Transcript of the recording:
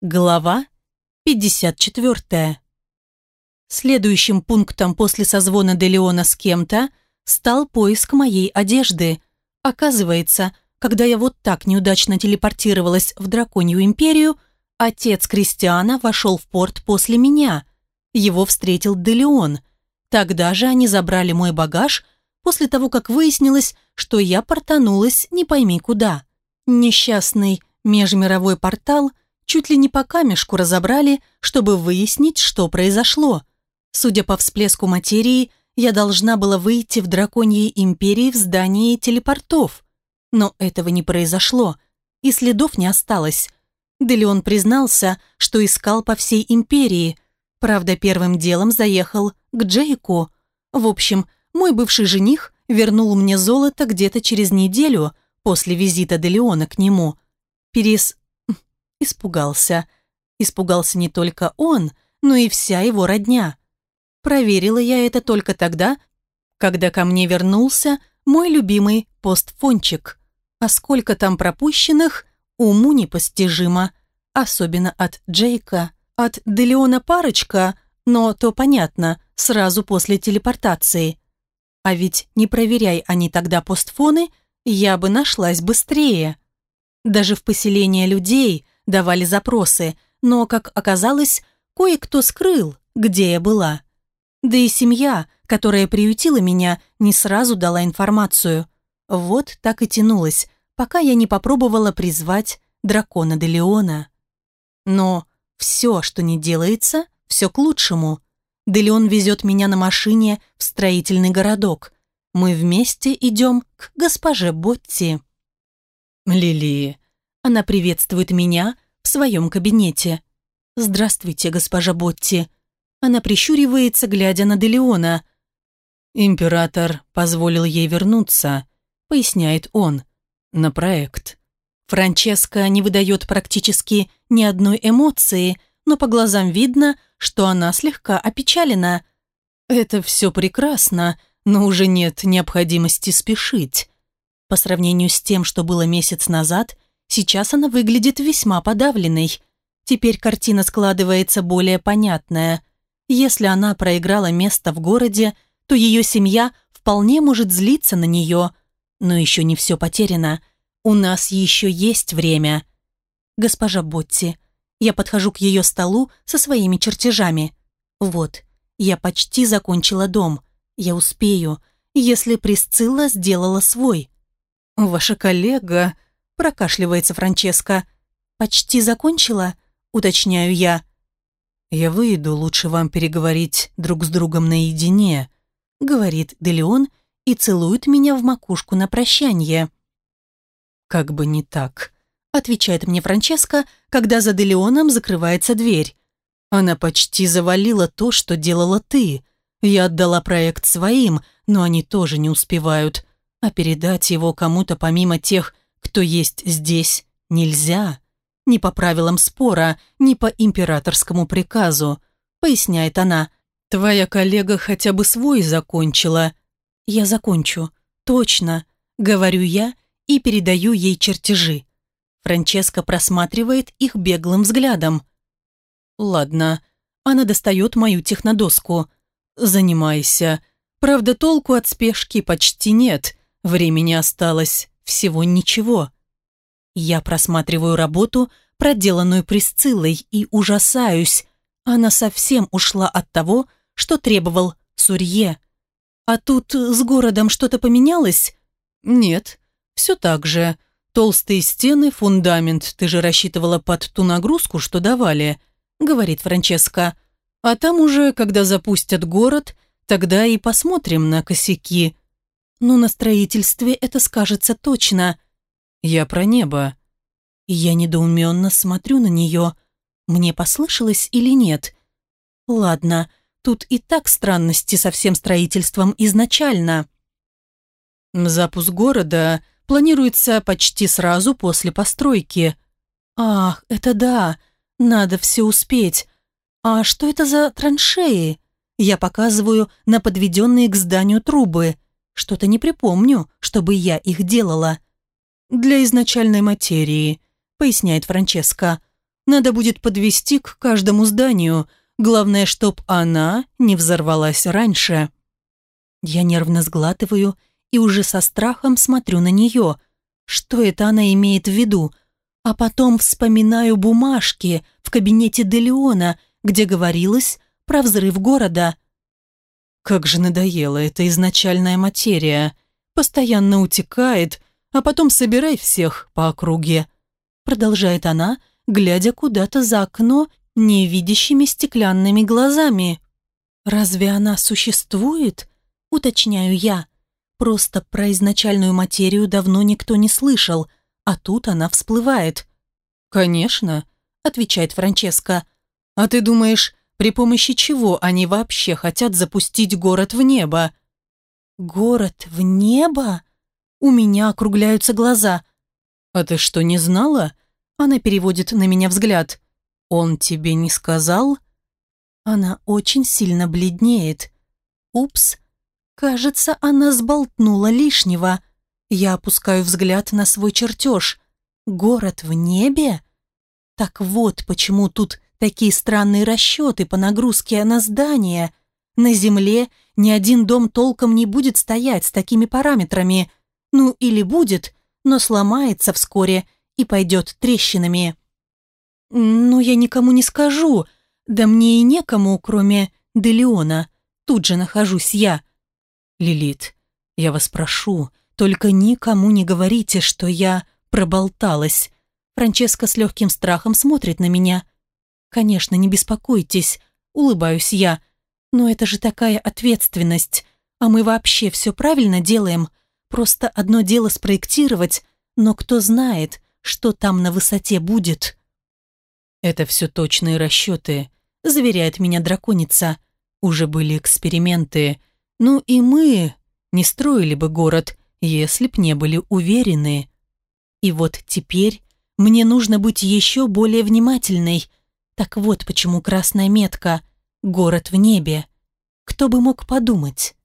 Глава 54. Следующим пунктом после созвона Делеона с кем-то стал поиск моей одежды. Оказывается, когда я вот так неудачно телепортировалась в Драконью Империю, отец Кристиана вошел в порт после меня. Его встретил Делеон. Тогда же они забрали мой багаж после того, как выяснилось, что я портанулась не пойми куда. Несчастный межмировой портал – чуть ли не по камешку разобрали, чтобы выяснить, что произошло. Судя по всплеску материи, я должна была выйти в Драконьей Империи в здании телепортов. Но этого не произошло, и следов не осталось. Делеон признался, что искал по всей Империи. Правда, первым делом заехал к Джейку. В общем, мой бывший жених вернул мне золото где-то через неделю после визита Делеона к нему. Перес испугался. Испугался не только он, но и вся его родня. Проверила я это только тогда, когда ко мне вернулся мой любимый постфончик. А сколько там пропущенных, уму непостижимо. Особенно от Джейка. От Делеона парочка, но то понятно, сразу после телепортации. А ведь не проверяй они тогда постфоны, я бы нашлась быстрее. Даже в поселение людей – давали запросы, но, как оказалось, кое-кто скрыл, где я была. Да и семья, которая приютила меня, не сразу дала информацию. Вот так и тянулось, пока я не попробовала призвать дракона Делеона. Но все, что не делается, все к лучшему. Делеон везет меня на машине в строительный городок. Мы вместе идем к госпоже Ботти. «Лили, она приветствует меня в своем кабинете. «Здравствуйте, госпожа Ботти». Она прищуривается, глядя на Делеона. «Император позволил ей вернуться», — поясняет он, — «на проект». Франческа не выдает практически ни одной эмоции, но по глазам видно, что она слегка опечалена. «Это все прекрасно, но уже нет необходимости спешить». По сравнению с тем, что было месяц назад, Сейчас она выглядит весьма подавленной. Теперь картина складывается более понятная. Если она проиграла место в городе, то ее семья вполне может злиться на нее. Но еще не все потеряно. У нас еще есть время. Госпожа Ботти, я подхожу к ее столу со своими чертежами. Вот, я почти закончила дом. Я успею, если Присцилла сделала свой. Ваша коллега прокашливается Франческа. «Почти закончила?» — уточняю я. «Я выйду, лучше вам переговорить друг с другом наедине», — говорит Делеон и целует меня в макушку на прощание. «Как бы не так», — отвечает мне Франческа, когда за Делеоном закрывается дверь. «Она почти завалила то, что делала ты. Я отдала проект своим, но они тоже не успевают. А передать его кому-то помимо тех, кто есть здесь, нельзя. Ни по правилам спора, ни по императорскому приказу», — поясняет она. «Твоя коллега хотя бы свой закончила». «Я закончу. Точно», — говорю я и передаю ей чертежи. Франческа просматривает их беглым взглядом. «Ладно». Она достает мою технодоску. «Занимайся. Правда, толку от спешки почти нет. Времени осталось» всего ничего. Я просматриваю работу, проделанную Присциллой, и ужасаюсь. Она совсем ушла от того, что требовал Сурье. А тут с городом что-то поменялось? Нет, все так же. Толстые стены, фундамент. Ты же рассчитывала под ту нагрузку, что давали, говорит Франческа. А там уже, когда запустят город, тогда и посмотрим на косяки но на строительстве это скажется точно. Я про небо. Я недоуменно смотрю на нее. Мне послышалось или нет? Ладно, тут и так странности со всем строительством изначально. Запуск города планируется почти сразу после постройки. Ах, это да, надо все успеть. А что это за траншеи? Я показываю на подведенные к зданию трубы – что-то не припомню, чтобы я их делала». «Для изначальной материи», — поясняет Франческа. «Надо будет подвести к каждому зданию. Главное, чтоб она не взорвалась раньше». Я нервно сглатываю и уже со страхом смотрю на нее. Что это она имеет в виду? А потом вспоминаю бумажки в кабинете Делеона, где говорилось про взрыв города — как же надоела эта изначальная материя. Постоянно утекает, а потом собирай всех по округе. Продолжает она, глядя куда-то за окно невидящими стеклянными глазами. Разве она существует? Уточняю я. Просто про изначальную материю давно никто не слышал, а тут она всплывает. «Конечно», — отвечает Франческа. «А ты думаешь, при помощи чего они вообще хотят запустить город в небо? Город в небо? У меня округляются глаза. А ты что, не знала? Она переводит на меня взгляд. Он тебе не сказал? Она очень сильно бледнеет. Упс. Кажется, она сболтнула лишнего. Я опускаю взгляд на свой чертеж. Город в небе? Так вот почему тут Такие странные расчеты по нагрузке на здание. На земле ни один дом толком не будет стоять с такими параметрами. Ну или будет, но сломается вскоре и пойдет трещинами. Но я никому не скажу. Да мне и некому, кроме Делиона. Тут же нахожусь я. Лилит, я вас прошу, только никому не говорите, что я проболталась. Франческа с легким страхом смотрит на меня. Конечно, не беспокойтесь, улыбаюсь я. Но это же такая ответственность. А мы вообще все правильно делаем. Просто одно дело спроектировать, но кто знает, что там на высоте будет. Это все точные расчеты, заверяет меня драконица. Уже были эксперименты. Ну и мы не строили бы город, если б не были уверены. И вот теперь мне нужно быть еще более внимательной, так вот почему красная метка, город в небе. Кто бы мог подумать?